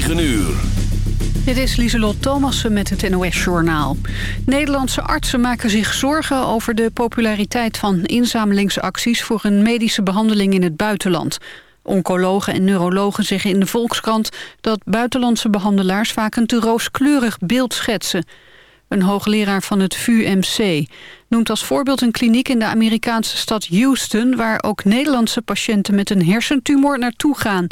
9 uur. Dit is Lieselot Thomassen met het NOS-journaal. Nederlandse artsen maken zich zorgen over de populariteit van inzamelingsacties... voor een medische behandeling in het buitenland. Oncologen en neurologen zeggen in de Volkskrant... dat buitenlandse behandelaars vaak een te rooskleurig beeld schetsen. Een hoogleraar van het VUMC noemt als voorbeeld een kliniek in de Amerikaanse stad Houston... waar ook Nederlandse patiënten met een hersentumor naartoe gaan...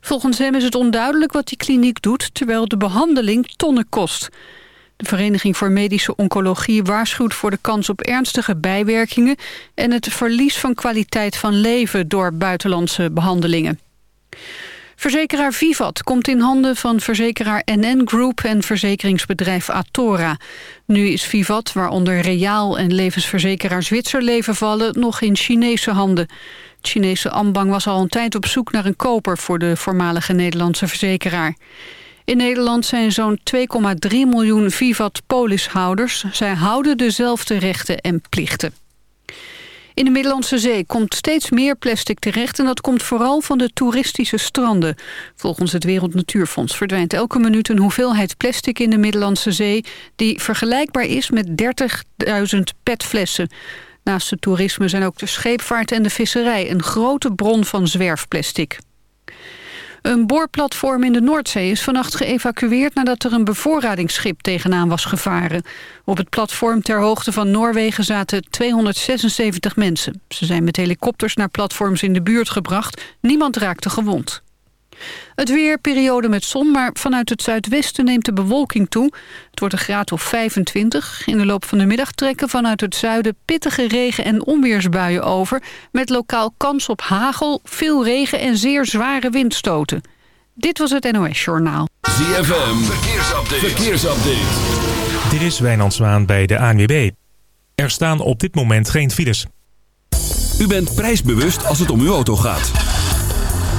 Volgens hem is het onduidelijk wat die kliniek doet... terwijl de behandeling tonnen kost. De Vereniging voor Medische Oncologie waarschuwt voor de kans op ernstige bijwerkingen... en het verlies van kwaliteit van leven door buitenlandse behandelingen. Verzekeraar Vivat komt in handen van verzekeraar NN Group en verzekeringsbedrijf Atora. Nu is Vivat, waaronder Reaal en levensverzekeraar Zwitserleven vallen, nog in Chinese handen. Chinese Ambang was al een tijd op zoek naar een koper voor de voormalige Nederlandse verzekeraar. In Nederland zijn zo'n 2,3 miljoen Vivat-polishouders. Zij houden dezelfde rechten en plichten. In de Middellandse Zee komt steeds meer plastic terecht... en dat komt vooral van de toeristische stranden. Volgens het Wereld Natuurfonds verdwijnt elke minuut... een hoeveelheid plastic in de Middellandse Zee... die vergelijkbaar is met 30.000 petflessen. Naast het toerisme zijn ook de scheepvaart en de visserij... een grote bron van zwerfplastic. Een boorplatform in de Noordzee is vannacht geëvacueerd... nadat er een bevoorradingsschip tegenaan was gevaren. Op het platform ter hoogte van Noorwegen zaten 276 mensen. Ze zijn met helikopters naar platforms in de buurt gebracht. Niemand raakte gewond. Het weer, periode met zon, maar vanuit het zuidwesten neemt de bewolking toe. Het wordt een graad of 25. In de loop van de middag trekken vanuit het zuiden pittige regen- en onweersbuien over... met lokaal kans op hagel, veel regen en zeer zware windstoten. Dit was het NOS Journaal. ZFM, verkeersupdate. verkeersupdate. Dit is Wijnand Zwaan bij de ANWB. Er staan op dit moment geen files. U bent prijsbewust als het om uw auto gaat.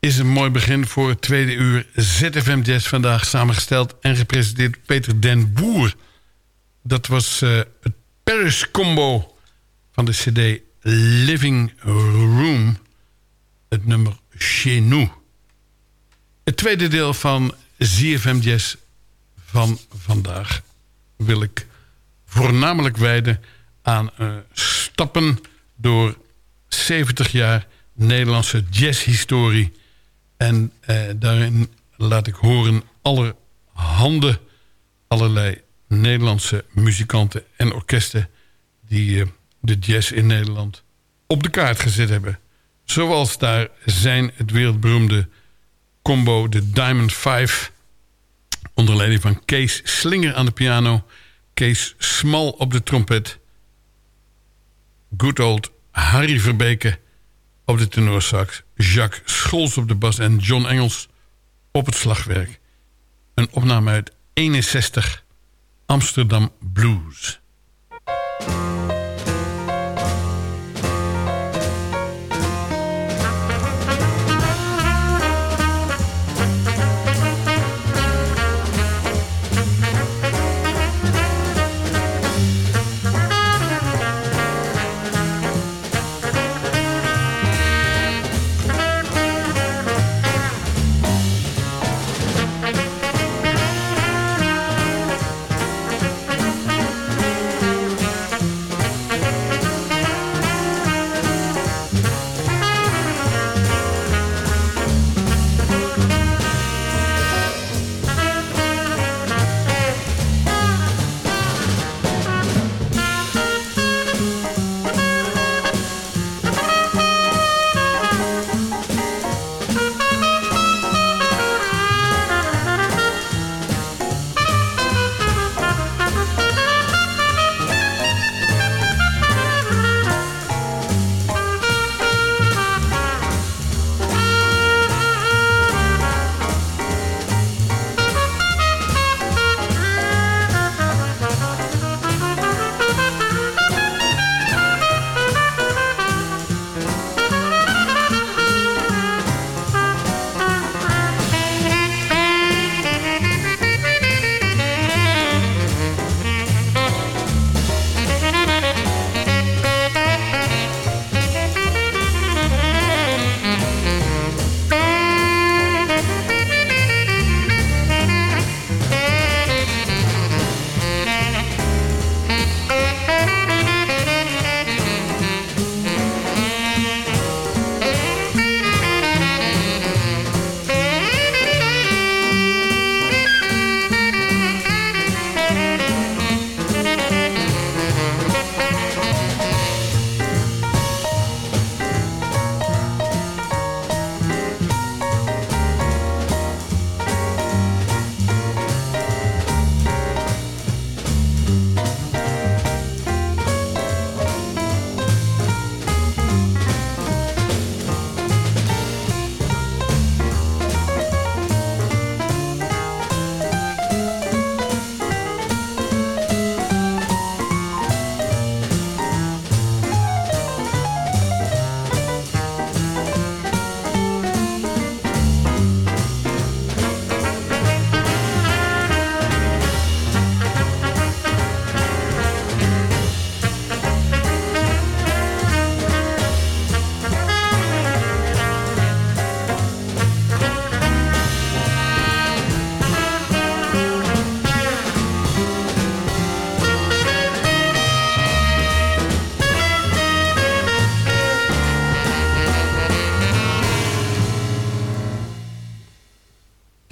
Is een mooi begin voor het tweede uur ZFM Jazz. Vandaag samengesteld en gepresenteerd Peter den Boer. Dat was uh, het Paris Combo van de cd Living Room. Het nummer Chez Nous. Het tweede deel van ZFM Jazz van vandaag wil ik voornamelijk wijden aan uh, stappen door 70 jaar Nederlandse jazzhistorie. En eh, daarin laat ik horen handen, allerlei Nederlandse muzikanten en orkesten... die eh, de jazz in Nederland op de kaart gezet hebben. Zoals daar zijn het wereldberoemde combo de Diamond Five... onder leiding van Kees Slinger aan de piano... Kees Smal op de trompet... good old Harry Verbeke op de tenorsax... Jacques Scholz op de bas en John Engels op het slagwerk. Een opname uit 61 Amsterdam Blues.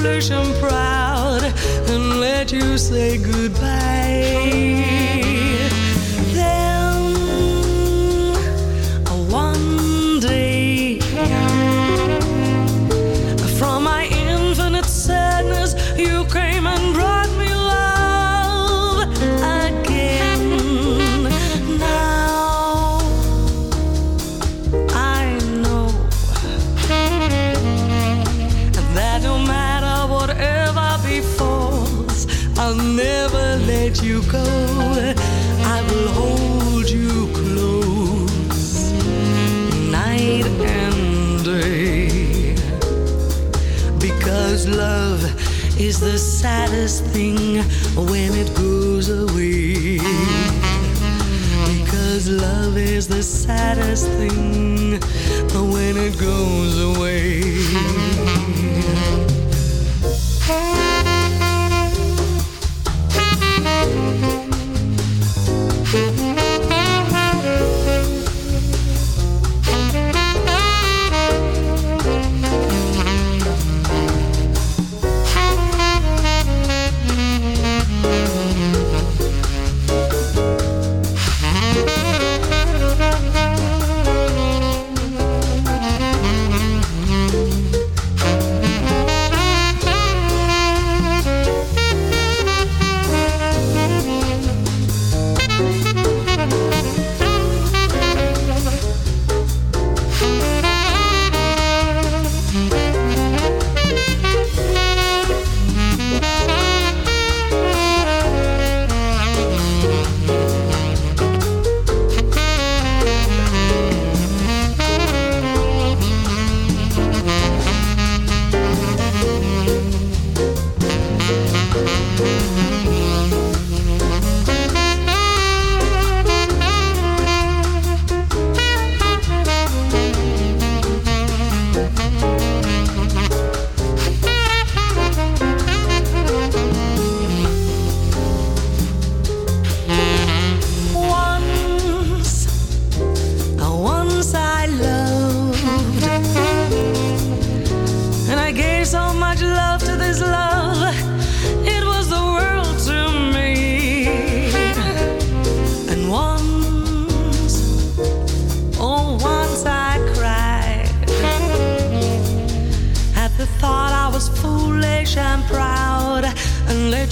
Foolish and proud and let you say goodbye. Love is the saddest thing when it goes away. Because love is the saddest thing when it goes away.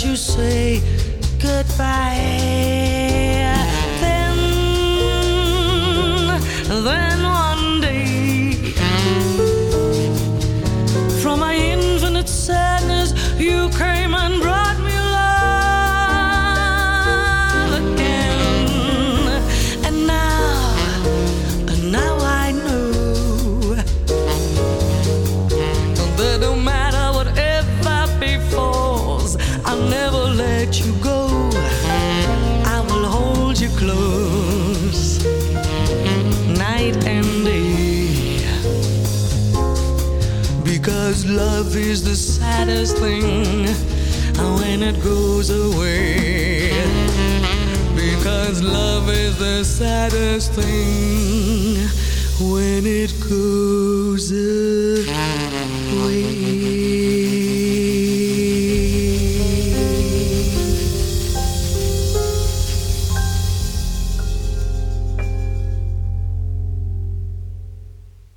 You say goodbye. Love is the saddest thing when it goes away. Because love is the saddest thing when it goes away.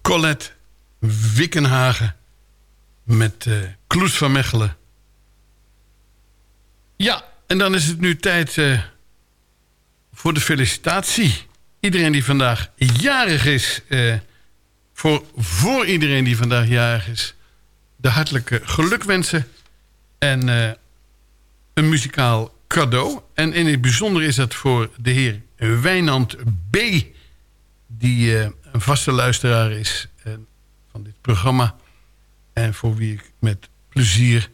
Colette Wickenhagen met eh Kloes van Mechelen. Ja, en dan is het nu tijd eh, voor de felicitatie. Iedereen die vandaag jarig is, eh, voor, voor iedereen die vandaag jarig is, de hartelijke gelukwensen en een muzikaal cadeau. En in het bijzonder is dat voor de heer Wijnand B., die een vaste luisteraar is van dit programma. En voor wie ik met plezier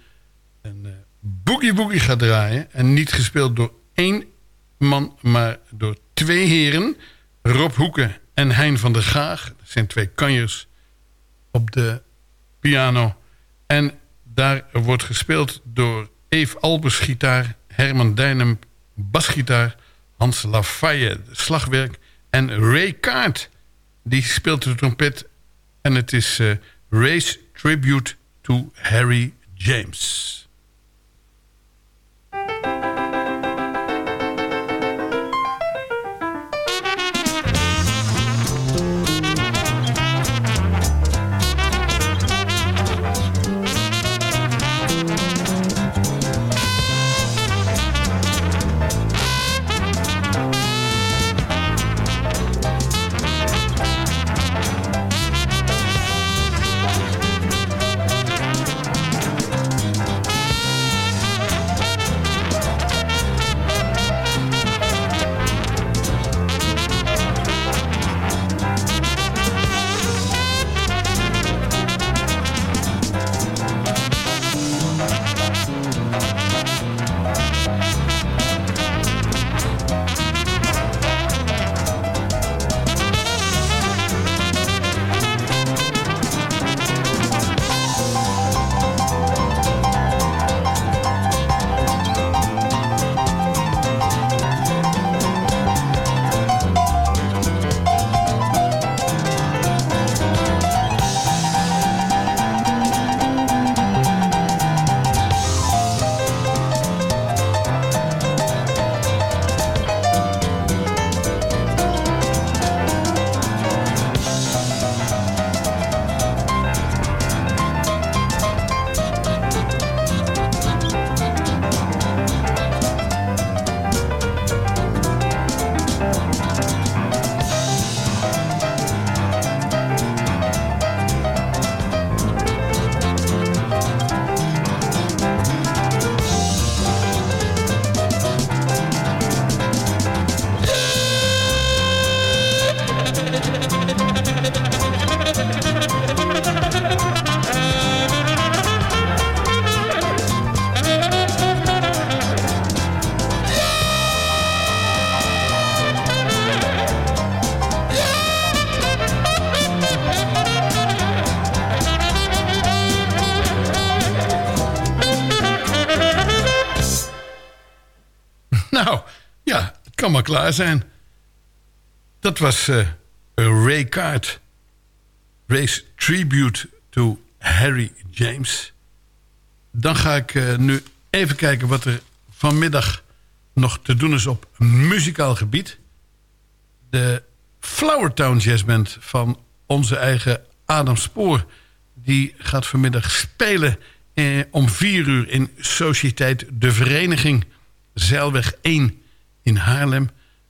een eh, boogie boogie ga draaien. En niet gespeeld door één man, maar door twee heren. Rob Hoeken en Hein van der Gaag. Dat zijn twee kanjers op de piano. En daar wordt gespeeld door Eve Albers gitaar... Herman Dijnem basgitaar... Hans Lafayette slagwerk... en Ray Kaart, die speelt de trompet. En het is eh, Ray's Tribute to Harry James. Klaar zijn. Dat was eh, Ray Kaart. Ray's tribute to Harry James. Dan ga ik eh, nu even kijken wat er vanmiddag nog te doen is op muzikaal gebied. De Flowertown Jazz Band van onze eigen Adam Spoor... die gaat vanmiddag spelen eh, om vier uur in Sociëteit De Vereniging... Zeilweg 1 in Haarlem.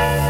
Ja,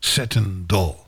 Satin Doll.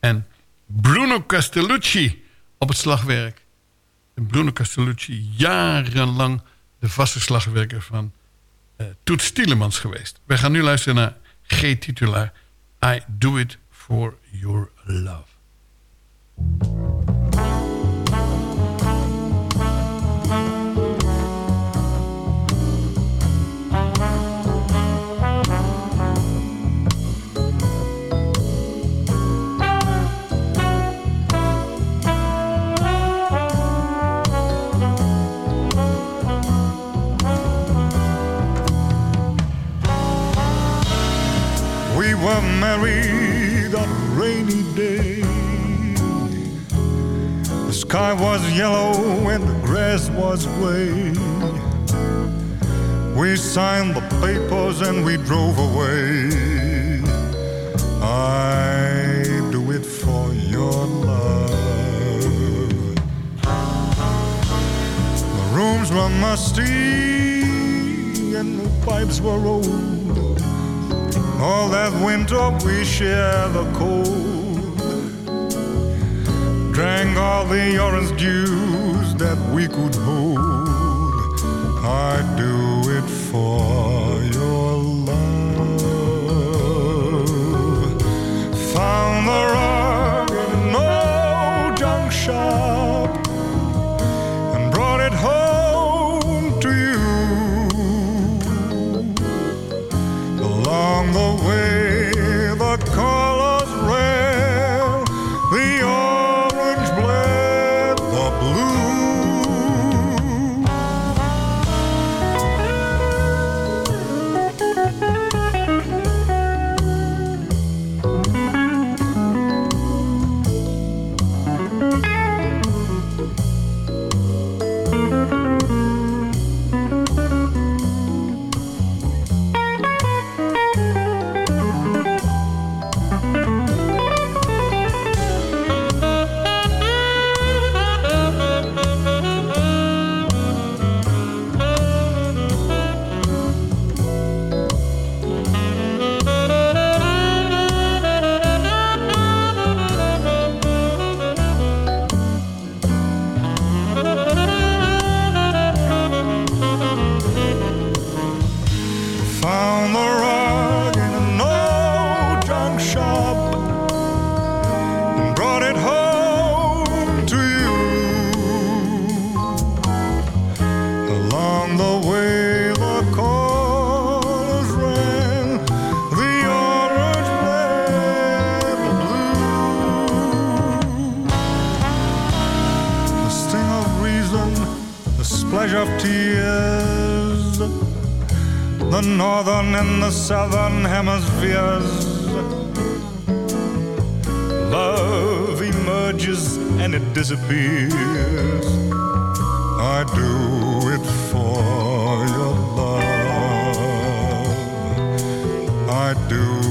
En Bruno Castellucci op het slagwerk. En Bruno Castellucci jarenlang de vaste slagwerker van uh, Toet Stielemans geweest. We gaan nu luisteren naar G-titulaar I Do It For Your Love. Married on a rainy day. The sky was yellow and the grass was gray. We signed the papers and we drove away. I do it for your love. The rooms were musty and the pipes were old. All that winter we shared the cold. Drank all the orange juice that we could hold. I do it for your love. Found the rug in an old junk shop of tears the northern and the southern hemispheres. Love emerges and it disappears. I do it for your love. I do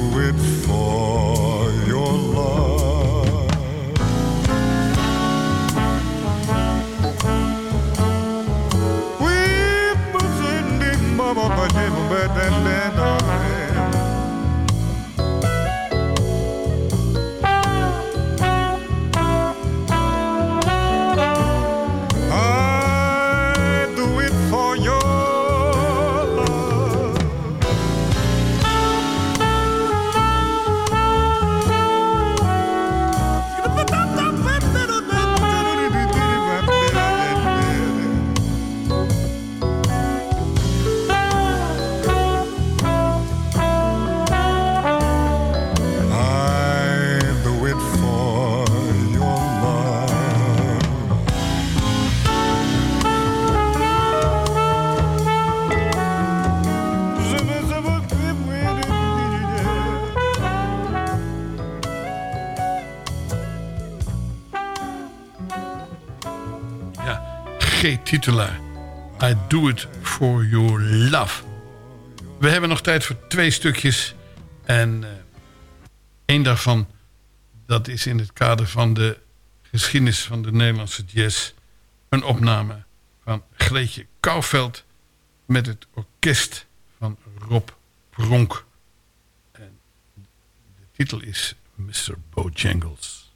G-titulaar. I do it for your love. We hebben nog tijd voor twee stukjes. En eh één daarvan, dat is in het kader van de geschiedenis van de Nederlandse jazz... een opname van Greetje Kouwveld... met het orkest van Rob Pronk. En de titel is Mr. Bojangles.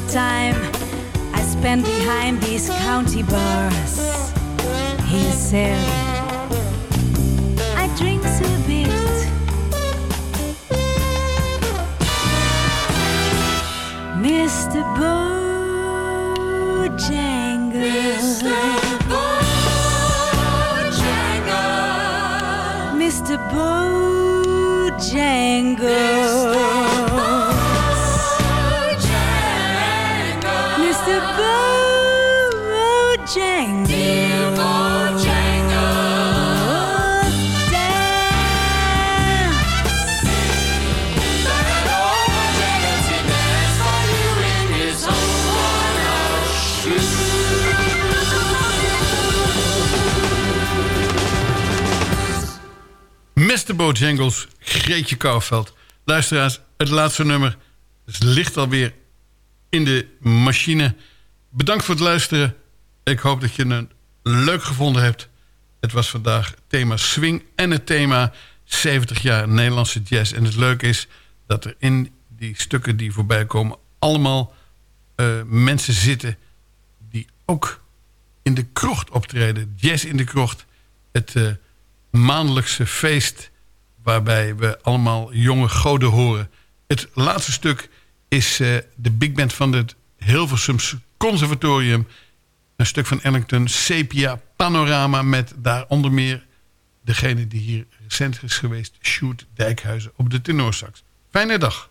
The time Mr. Bojangles. Greetje Kouwveld. Luisteraars, het laatste nummer het ligt alweer in de machine. Bedankt voor het luisteren. Ik hoop dat je het leuk gevonden hebt. Het was vandaag thema swing en het thema 70 jaar Nederlandse jazz. En het leuke is dat er in die stukken die voorbij komen... allemaal eh, mensen zitten die ook in de krocht optreden. Jazz in de krocht. Het eh, maandelijkse feest waarbij we allemaal jonge goden horen. Het laatste stuk is eh, de big band van het Hilversums Conservatorium. Een stuk van Ellington, Sepia Panorama... met daaronder meer degene die hier recent is geweest... Sjoerd Dijkhuizen op de tenorsax. Fijne dag.